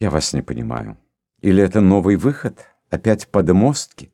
Я вас не понимаю. Или это новый выход? Опять подмостки?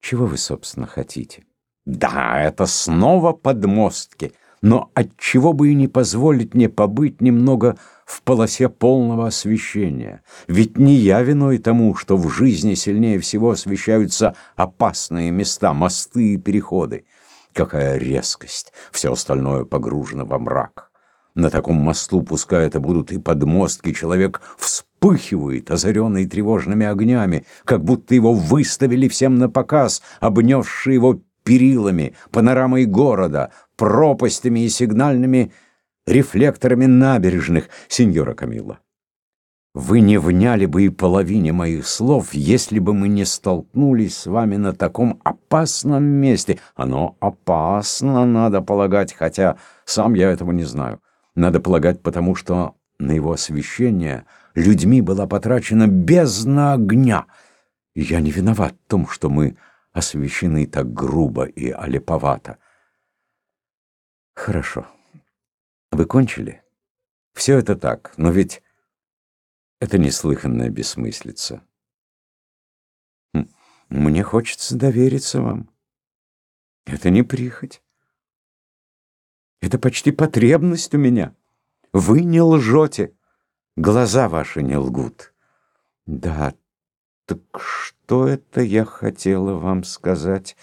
Чего вы, собственно, хотите? Да, это снова подмостки. Но отчего бы и не позволить мне побыть немного в полосе полного освещения? Ведь не я виной тому, что в жизни сильнее всего освещаются опасные места, мосты и переходы. Какая резкость! Все остальное погружено во мрак. На таком мосту, пускай это будут и подмостки, человек вспыхивает, озаренный тревожными огнями, как будто его выставили всем на показ, обнесшие его перилами, панорамой города, пропастями и сигнальными рефлекторами набережных, сеньора Камилла. Вы не вняли бы и половине моих слов, если бы мы не столкнулись с вами на таком опасном месте. Оно опасно, надо полагать, хотя сам я этого не знаю. Надо полагать, потому что на его освещение людьми была потрачена бездна огня. Я не виноват в том, что мы освещены так грубо и олеповато. Хорошо. Вы кончили? Все это так, но ведь это неслыханная бессмыслица. Хм, мне хочется довериться вам. Это не прихоть. Это почти потребность у меня. Вы не лжете. Глаза ваши не лгут. Да, так что это я хотела вам сказать?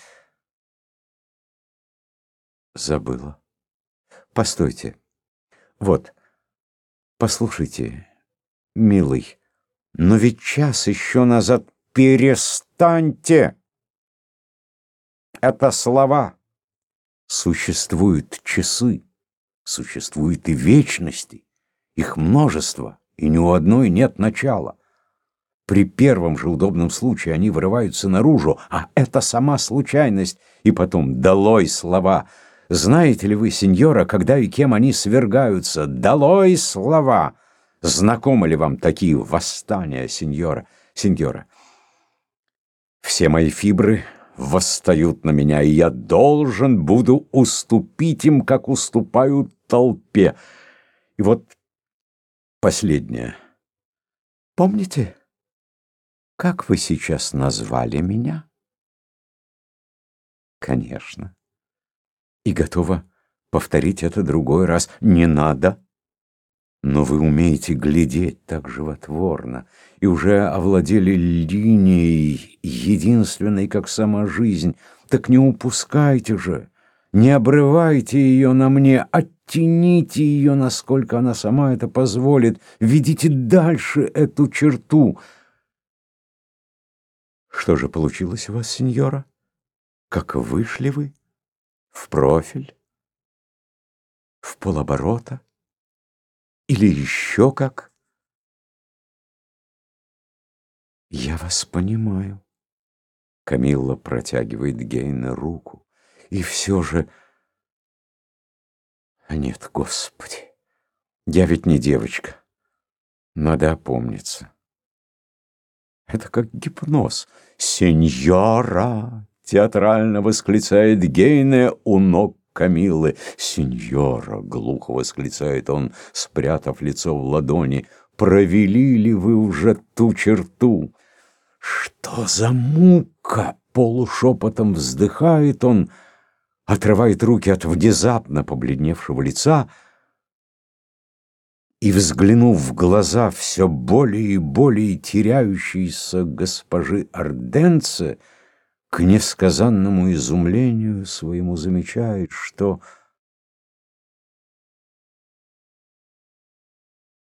Забыла. Постойте. Вот. Послушайте, милый, но ведь час еще назад перестаньте. Это слова. Существуют часы, существуют и вечности. Их множество, и ни у одной нет начала. При первом же удобном случае они вырываются наружу, а это сама случайность. И потом «долой слова». Знаете ли вы, сеньора, когда и кем они свергаются? «Долой слова». Знакомы ли вам такие восстания, сеньора? Сеньора, все мои фибры восстают на меня, и я должен буду уступить им, как уступают толпе. И вот последнее. Помните? Как вы сейчас назвали меня? Конечно. И готова повторить это другой раз. Не надо. Но вы умеете глядеть так животворно и уже овладели линией, единственной, как сама жизнь. Так не упускайте же, не обрывайте ее на мне, оттяните ее, насколько она сама это позволит, ведите дальше эту черту — что же получилось у вас, сеньора? Как вышли вы? В профиль? В полоборота? Или еще как? Я вас понимаю. Камилла протягивает Гейна руку. И все же... А нет, Господи, я ведь не девочка. Надо опомниться. Это как гипноз. «Сеньора!» — театрально восклицает Гейне у ног Камиллы. «Сеньора!» — глухо восклицает он, спрятав лицо в ладони. «Провели ли вы уже ту черту?» «Что за мука?» — полушепотом вздыхает он, отрывает руки от внезапно побледневшего лица — и, взглянув в глаза все более и более теряющейся госпожи Орденце, к несказанному изумлению своему замечает, что...